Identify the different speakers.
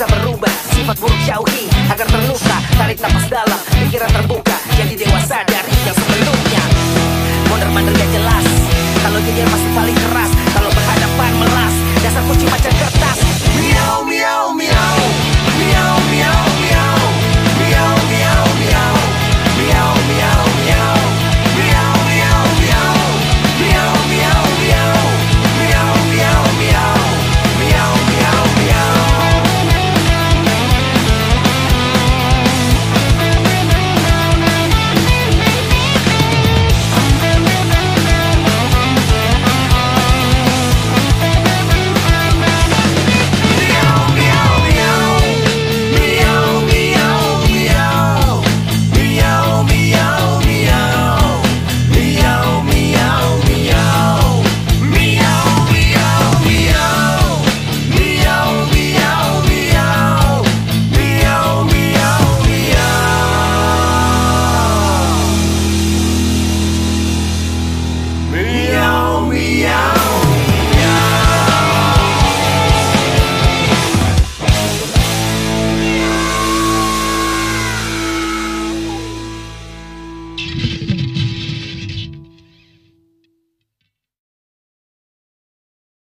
Speaker 1: bisa berubah. Sifat buruk jauhi agar terluka. Tarik nafas dalam, pikiran terbuka. Jadi dewasa sadar yang sebelumnya